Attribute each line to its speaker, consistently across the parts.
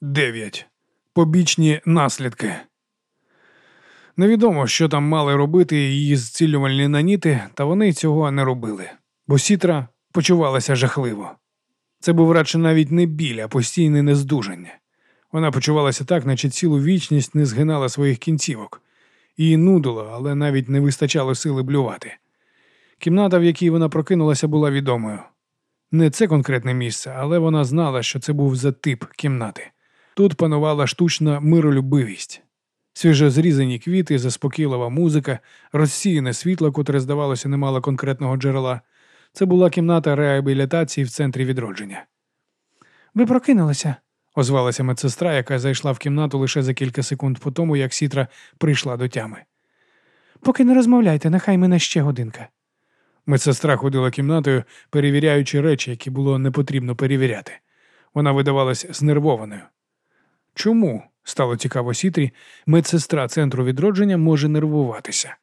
Speaker 1: 9. Побічні наслідки. Невідомо, що там мали робити її зцілювальні наніти, та вони цього не робили, бо сітра почувалася жахливо. Це був радше навіть не біль, а постійне нездужання. Вона почувалася так, наче цілу вічність не згинала своїх кінцівок. Її нудило, але навіть не вистачало сили блювати. Кімната, в якій вона прокинулася, була відомою. Не це конкретне місце, але вона знала, що це був за тип кімнати. Тут панувала штучна миролюбивість, свіже зрізані квіти, заспокійлива музика, розсіяне світло, котре, здавалося, не мало конкретного джерела. Це була кімната реабілітації в центрі відродження. Ви прокинулися, озвалася медсестра, яка зайшла в кімнату лише за кілька секунд по тому, як сітра прийшла до тями. Поки не розмовляйте, нехай мене ще годинка. Медсестра ходила кімнатою, перевіряючи речі, які було не потрібно перевіряти. Вона видавалась знервованою. Чому, стало цікаво Сітрі, медсестра центру відродження може нервуватися?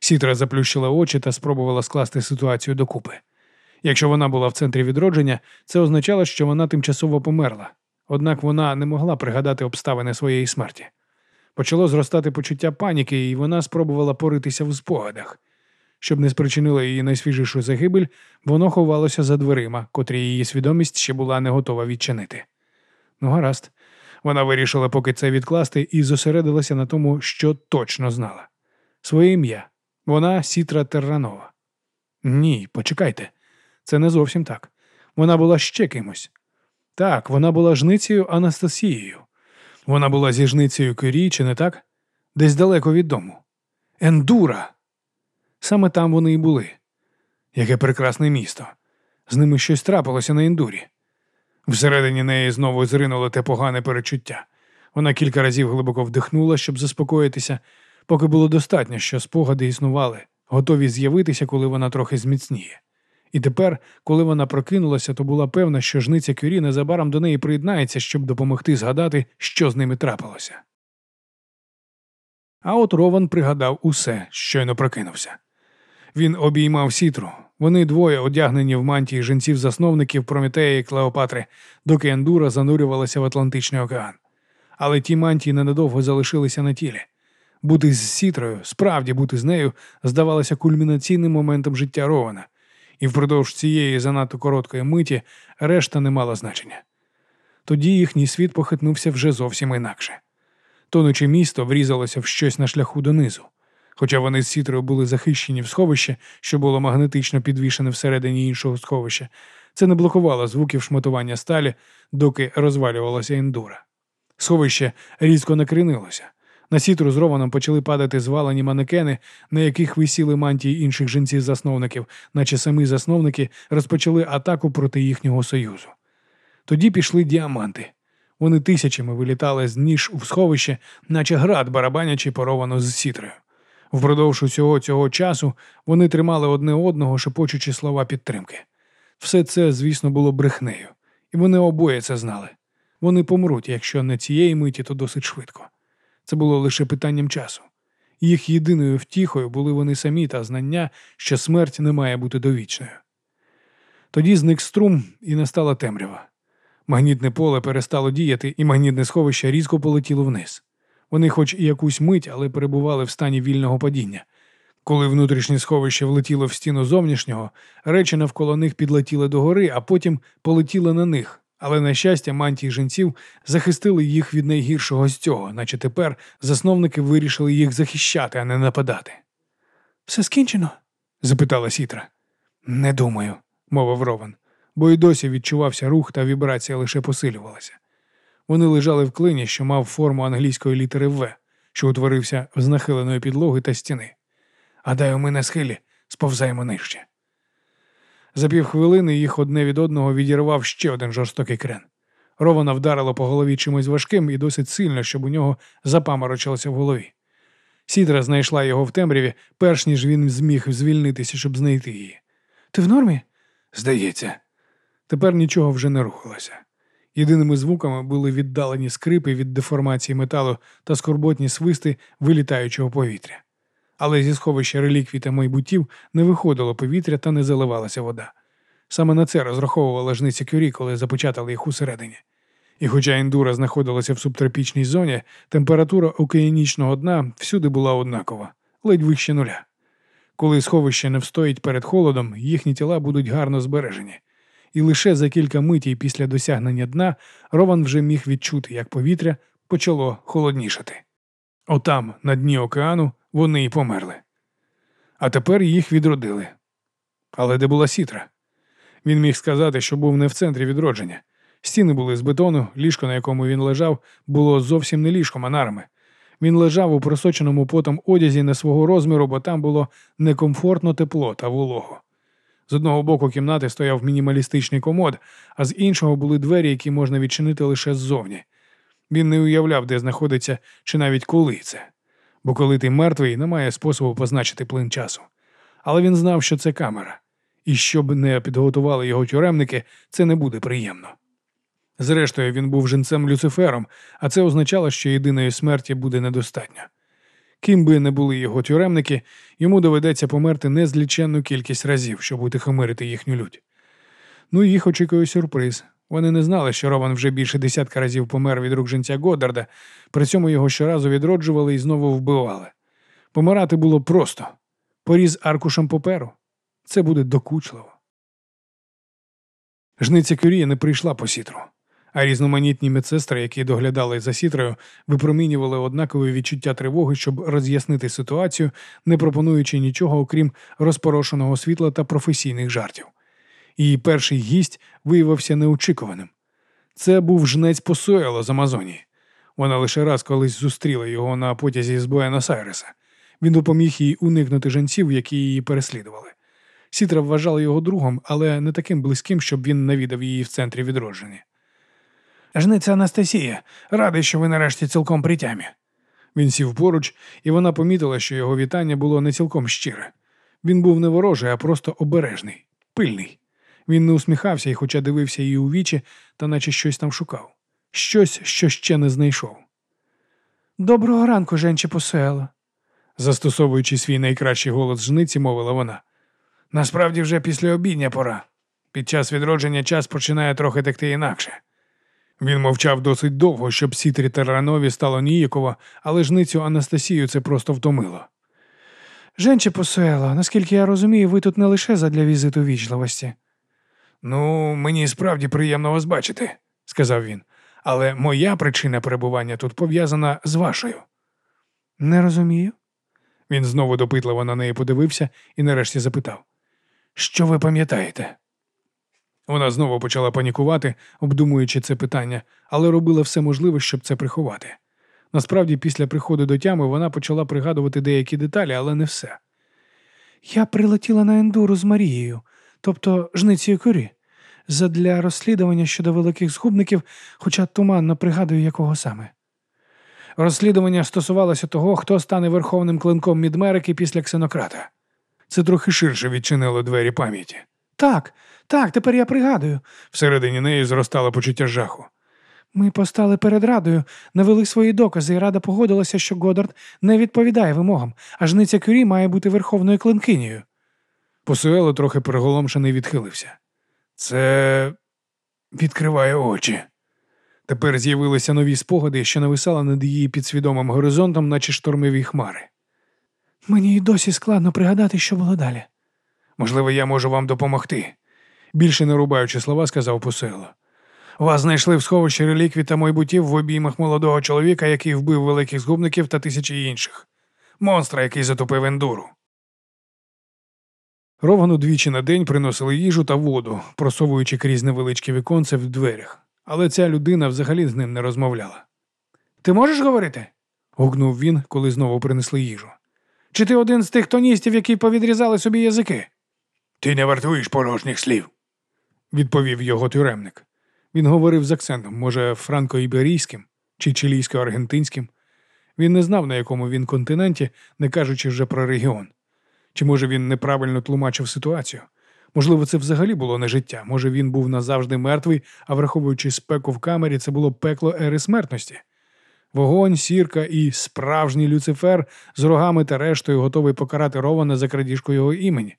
Speaker 1: Сітра заплющила очі та спробувала скласти ситуацію докупи. Якщо вона була в центрі відродження, це означало, що вона тимчасово померла, однак вона не могла пригадати обставини своєї смерті. Почало зростати почуття паніки, і вона спробувала поритися в спогадах. Щоб не спричинило її найсвіжішу загибель, воно ховалося за дверима, котрі її свідомість ще була не готова відчинити. Ну, гаразд, вона вирішила поки це відкласти і зосередилася на тому, що точно знала. Своє ім'я. Вона Сітра Терранова. Ні, почекайте, це не зовсім так. Вона була ще кимось. Так, вона була жницею Анастасією. Вона була зі жницею Кюрі, чи не так? Десь далеко від дому. Ендура. Саме там вони і були. Яке прекрасне місто. З ними щось трапилося на ендурі. Всередині неї знову зринуло те погане перечуття. Вона кілька разів глибоко вдихнула, щоб заспокоїтися, поки було достатньо, що спогади існували, готові з'явитися, коли вона трохи зміцніє. І тепер, коли вона прокинулася, то була певна, що жниця Кюрі незабаром до неї приєднається, щоб допомогти згадати, що з ними трапилося. А от Рован пригадав усе, щойно прокинувся. Він обіймав сітру. Вони двоє одягнені в мантії жінців-засновників Прометея і Клеопатри, доки Ендура занурювалася в Атлантичний океан. Але ті мантії ненадовго залишилися на тілі. Бути з сітрою, справді бути з нею, здавалося кульмінаційним моментом життя Рована, і впродовж цієї занадто короткої миті решта не мала значення. Тоді їхній світ похитнувся вже зовсім інакше. Тонуче місто врізалося в щось на шляху донизу. Хоча вони з сітрою були захищені в сховище, що було магнетично підвішене всередині іншого сховища, це не блокувало звуків шматування сталі, доки розвалювалася ендура. Сховище різко накренилося. На сітру з Рованом почали падати звалені манекени, на яких висіли мантії інших жінців-засновників, наче самі засновники розпочали атаку проти їхнього союзу. Тоді пішли діаманти. Вони тисячами вилітали з ніж у сховище, наче град, барабанячи поровану з сітрою. Впродовж усього цього часу вони тримали одне одного, шепочучи слова підтримки. Все це, звісно, було брехнею, і вони обоє це знали. Вони помруть, якщо не цієї миті, то досить швидко. Це було лише питанням часу. Їх єдиною втіхою були вони самі та знання, що смерть не має бути довічною. Тоді зник струм і настала темрява. Магнітне поле перестало діяти, і магнітне сховище різко полетіло вниз. Вони, хоч і якусь мить, але перебували в стані вільного падіння. Коли внутрішнє сховище влетіло в стіну зовнішнього, речі навколо них підлетіли догори, а потім полетіли на них. Але, на щастя, мантії жінців захистили їх від найгіршого з цього, наче тепер засновники вирішили їх захищати, а не нападати. Все скінчено? запитала Сітра. Не думаю, мовив Рован, бо й досі відчувався рух та вібрація лише посилювалася. Вони лежали в клині, що мав форму англійської літери В, що утворився з нахиленої підлоги та стіни. Гадаю, ми на схилі сповзаємо нижче. За півхвилини їх одне від одного відірвав ще один жорстокий крен. Рована вдарило по голові чимось важким і досить сильно, щоб у нього запаморочилося в голові. Сідра знайшла його в темряві, перш ніж він зміг звільнитися, щоб знайти її. Ти в нормі? Здається, тепер нічого вже не рухалося. Єдиними звуками були віддалені скрипи від деформації металу та скорботні свисти вилітаючого повітря. Але зі сховища реліквій та майбутів не виходило повітря та не заливалася вода. Саме на це розраховувала жниця Кюрі, коли запечатали їх усередині. І хоча індура знаходилася в субтропічній зоні, температура океанічного дна всюди була однакова, ледь вище нуля. Коли сховище не встоїть перед холодом, їхні тіла будуть гарно збережені. І лише за кілька митій після досягнення дна Рован вже міг відчути, як повітря почало холоднішати. Отам, на дні океану, вони й померли. А тепер їх відродили. Але де була сітра? Він міг сказати, що був не в центрі відродження. Стіни були з бетону, ліжко, на якому він лежав, було зовсім не ліжком, а нарами. Він лежав у просоченому потом одязі не свого розміру, бо там було некомфортно тепло та волого. З одного боку кімнати стояв мінімалістичний комод, а з іншого були двері, які можна відчинити лише ззовні. Він не уявляв, де знаходиться, чи навіть коли це. Бо коли ти мертвий, немає способу позначити плин часу. Але він знав, що це камера, і щоб не підготували його тюремники, це не буде приємно. Зрештою, він був жінцем Люцифером, а це означало, що єдиної смерті буде недостатньо. Ким би не були його тюремники, йому доведеться померти незліченну кількість разів, щоб утихомирити їхню лють. Ну їх очікує сюрприз. Вони не знали, що Роман вже більше десятка разів помер від рук жінця Годдарда, при цьому його щоразу відроджували і знову вбивали. Помирати було просто поріз аркушем паперу. Це буде докучливо. Жниця Кюрія не прийшла по сітру а різноманітні медсестри, які доглядали за сітрою, випромінювали однакове відчуття тривоги, щоб роз'яснити ситуацію, не пропонуючи нічого, окрім розпорошеного світла та професійних жартів. Її перший гість виявився неочікуваним. Це був жнець Посуело з Амазонії. Вона лише раз колись зустріла його на потязі з Буенос-Айреса. Він допоміг їй уникнути жінців, які її переслідували. Сітра вважала його другом, але не таким близьким, щоб він навідав її в центрі відродження. Жниця Анастасія, радий, що ви нарешті цілком при тямі». Він сів поруч, і вона помітила, що його вітання було не цілком щире. Він був не ворожий, а просто обережний, пильний. Він не усміхався і, хоча дивився її у вічі, та наче щось там шукав, щось, що ще не знайшов. Доброго ранку, женче посела, застосовуючи свій найкращий голос жниці, мовила вона. Насправді вже після обідня пора. Під час відродження час починає трохи текти інакше. Він мовчав досить довго, щоб сітрі Таранові стало ніяково, але жницю Анастасію це просто втомило. Женче посуело, наскільки я розумію, ви тут не лише задля візиту вічливості. Ну, мені справді приємно вас бачити, сказав він, але моя причина перебування тут пов'язана з вашою. Не розумію. Він знову допитливо на неї подивився і нарешті запитав: Що ви пам'ятаєте? Вона знову почала панікувати, обдумуючи це питання, але робила все можливе, щоб це приховати. Насправді, після приходу до тями вона почала пригадувати деякі деталі, але не все. Я прилетіла на ендуру з Марією, тобто жницею корі, задля розслідування щодо великих згубників, хоча туманно пригадую, якого саме. Розслідування стосувалося того, хто стане верховним клинком Мідмерики після ксенократа. Це трохи ширше відчинило двері пам'яті. Так, так, тепер я пригадую. Всередині неї зростало почуття жаху. Ми постали перед радою, навели свої докази, і рада погодилася, що Годард не відповідає вимогам, а жниця Кюрі має бути верховною клинкинею. Посуело трохи переголомшений відхилився. Це відкриває очі. Тепер з'явилися нові спогади, що нависали над її підсвідомим горизонтом, наче штормові хмари. Мені й досі складно пригадати, що було далі. Можливо, я можу вам допомогти більше не рубаючи слова, сказав Пусело. Вас знайшли в сховищі реліквій та майбутів в обіймах молодого чоловіка, який вбив великих згубників та тисячі інших, монстра, який затопив ендуру. Ровгану двічі на день приносили їжу та воду, просовуючи крізь невеличке віконце в дверях, але ця людина взагалі з ним не розмовляла. Ти можеш говорити? гукнув він, коли знову принесли їжу. Чи ти один з тих тоністів, які повідрізали собі язики? Ти не вартуєш порожніх слів відповів його тюремник. Він говорив з акцентом, може, франко-іберійським чи чилійсько-аргентинським. Він не знав, на якому він континенті, не кажучи вже про регіон. Чи може він неправильно тлумачив ситуацію? Можливо, це взагалі було не життя. Може, він був назавжди мертвий, а враховуючи спеку в камері, це було пекло ери смертності. Вогонь, сірка і справжній Люцифер з рогами та рештою готовий покарати Рована за крадіжку його імені.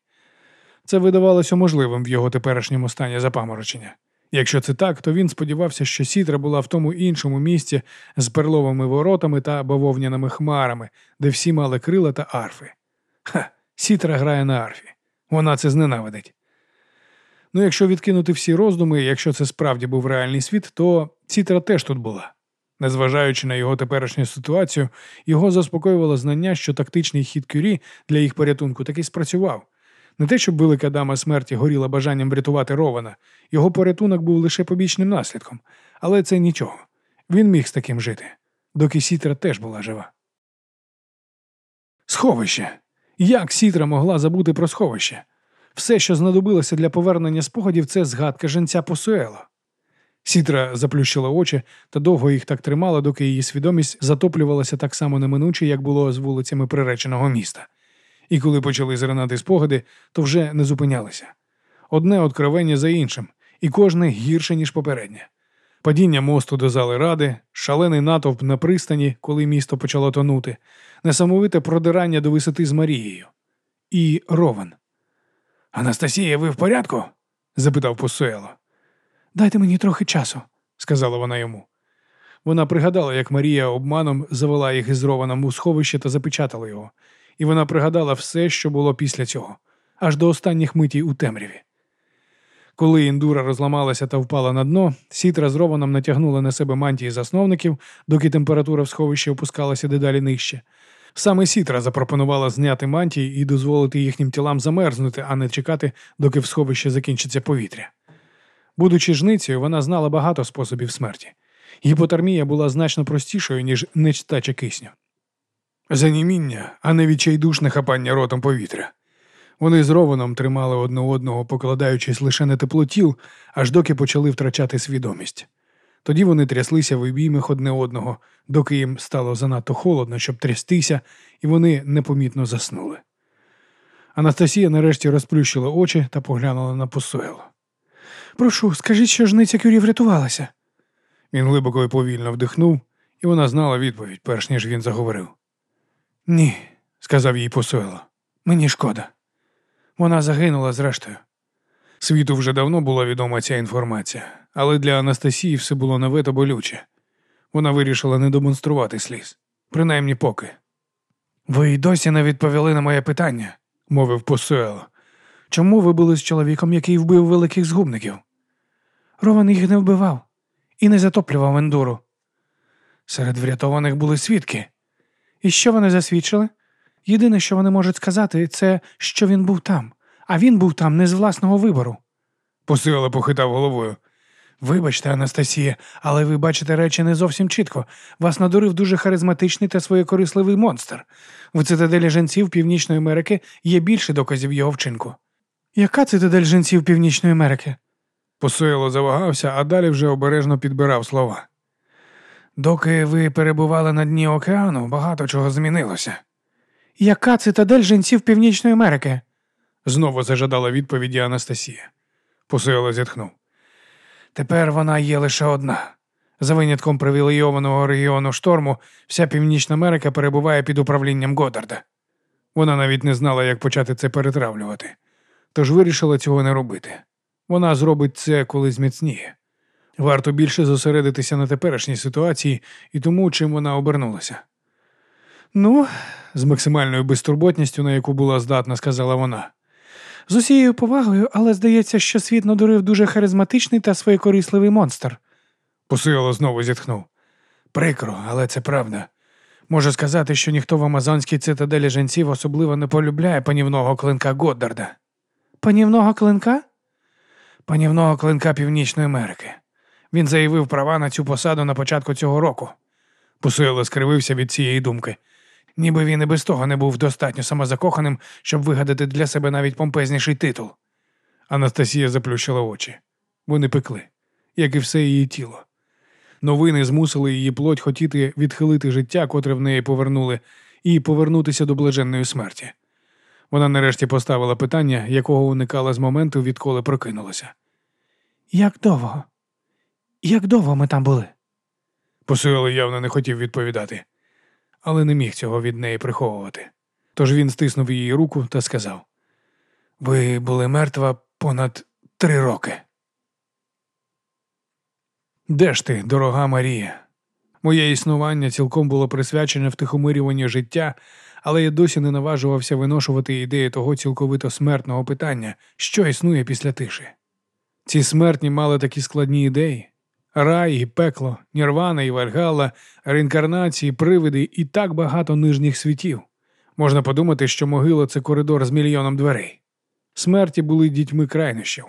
Speaker 1: Це видавалося можливим в його теперішньому стані запаморочення. Якщо це так, то він сподівався, що сітра була в тому іншому місці з перловими воротами та бавовняними хмарами, де всі мали крила та арфи. Ха, сітра грає на арфі. Вона це зненавидить. Ну, якщо відкинути всі роздуми, якщо це справді був реальний світ, то сітра теж тут була. Незважаючи на його теперішню ситуацію, його заспокоювало знання, що тактичний хід кюрі для їх порятунку таки спрацював. Не те, щоб велика дама смерті горіла бажанням врятувати Рована, його порятунок був лише побічним наслідком, але це нічого. Він міг з таким жити, доки Сітра теж була жива. Сховище. Як Сітра могла забути про сховище? Все, що знадобилося для повернення спогадів, це згадка женця Посуела. Сітра заплющила очі та довго їх так тримала, доки її свідомість затоплювалася так само неминуче, як було з вулицями приреченого міста. І коли почали зринати спогади, то вже не зупинялися. Одне откровення за іншим, і кожне гірше, ніж попереднє. Падіння мосту до зали ради, шалений натовп на пристані, коли місто почало тонути, несамовите продирання до висоти з Марією. І ровен. Анастасія, ви в порядку? запитав Посуело. Дайте мені трохи часу, сказала вона йому. Вона пригадала, як Марія обманом завела їх із Рованом у сховище та запечатала його, і вона пригадала все, що було після цього, аж до останніх митій у темряві. Коли індура розламалася та впала на дно, сітра з Рованом натягнула на себе мантії засновників, доки температура в сховищі опускалася дедалі нижче. Саме Сітра запропонувала зняти мантії і дозволити їхнім тілам замерзнути, а не чекати, доки в сховищі закінчиться повітря. Будучи жницею, вона знала багато способів смерті. Гіпотермія була значно простішою, ніж нечтача кисню. Заніміння, а не відчайдушне хапання ротом повітря. Вони з Рованом тримали одне одного, покладаючись лише на теплотіл, аж доки почали втрачати свідомість. Тоді вони тряслися в обіймах одне одного, доки їм стало занадто холодно, щоб трястися, і вони непомітно заснули. Анастасія нарешті розплющила очі та поглянула на посуело. Прошу, скажіть, що жниця Кюрі врятувалася. Він глибоко і повільно вдихнув, і вона знала відповідь, перш ніж він заговорив. Ні, сказав їй посуело. Мені шкода. Вона загинула зрештою. Світу вже давно була відома ця інформація, але для Анастасії все було нове та болюче. Вона вирішила не демонструвати сліз, принаймні поки. Ви й досі не відповіли на моє питання, мовив посуело. Чому ви були з чоловіком, який вбив великих згубників? Рован їх не вбивав і не затоплював ендуру. Серед врятованих були свідки. І що вони засвідчили? Єдине, що вони можуть сказати, це що він був там, а він був там не з власного вибору. Посила похитав головою. Вибачте, Анастасія, але ви бачите речі не зовсім чітко. Вас надурив дуже харизматичний та своєкорисливий монстр. В цитаделі жінців Північної Америки є більше доказів його вчинку. Яка цитадель жінців Північної Америки? Посуело завагався, а далі вже обережно підбирав слова. Доки ви перебували на дні океану, багато чого змінилося. Яка цитадель жінців Північної Америки? знову зажадала відповіді Анастасія. Посуело зітхнув. Тепер вона є лише одна. За винятком привілейованого регіону шторму, вся Північна Америка перебуває під управлінням Годарда. Вона навіть не знала, як почати це перетравлювати, тож вирішила цього не робити. Вона зробить це, коли зміцніє. Варто більше зосередитися на теперішній ситуації і тому, чим вона обернулася. Ну, з максимальною безтурботністю, на яку була здатна, сказала вона. З усією повагою, але здається, що світ надурив дуже харизматичний та своєкорисливий монстр. Посило знову зітхнув. Прикро, але це правда. Можу сказати, що ніхто в амазонській цитаделі жінців особливо не полюбляє панівного клинка Годдарда. Панівного клинка? Панівного клинка Північної Америки. Він заявив права на цю посаду на початку цього року. Посило скривився від цієї думки. Ніби він і без того не був достатньо самозакоханим, щоб вигадати для себе навіть помпезніший титул. Анастасія заплющила очі. Вони пекли, як і все її тіло. Новини змусили її плоть хотіти відхилити життя, котре в неї повернули, і повернутися до блаженної смерті. Вона нарешті поставила питання, якого уникала з моменту, відколи прокинулася. Як довго? Як довго ми там були? Посуело явно не хотів відповідати, але не міг цього від неї приховувати. Тож він стиснув її руку та сказав: Ви були мертва понад три роки. Де ж ти, дорога Марія? Моє існування цілком було присвячене втихомирюванню життя, але я досі не наважувався виношувати ідеї того цілковито смертного питання, що існує після тиші. Ці смертні мали такі складні ідеї: рай і пекло, нірвана і вальгалла, реінкарнації, привиди і так багато нижніх світів. Можна подумати, що могила це коридор з мільйоном дверей. Смерті були дітьми крайнощів.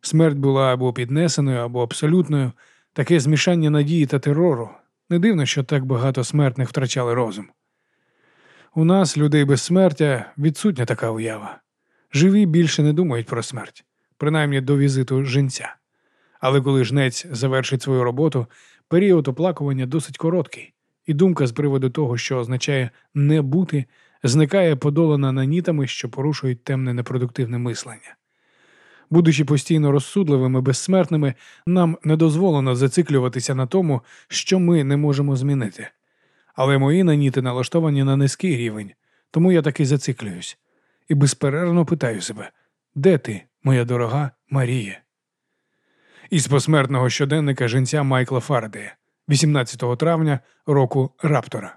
Speaker 1: Смерть була або піднесеною, або абсолютною, таке змішання надії та терору. Не дивно, що так багато смертних втрачали розум. У нас, людей без смертя, відсутня така уява. Живі більше не думають про смерть, принаймні до візиту жінця. Але коли жнець завершить свою роботу, період оплакування досить короткий, і думка з приводу того, що означає не бути, зникає подолана нанітами, що порушують темне непродуктивне мислення. Будучи постійно розсудливими, безсмертними, нам не дозволено зациклюватися на тому, що ми не можемо змінити. Але мої наніти налаштовані на низький рівень, тому я таки зациклююсь і безперервно питаю себе, де ти, моя дорога Марія? Із посмертного щоденника жінця Майкла Фарадея, 18 травня року Раптора.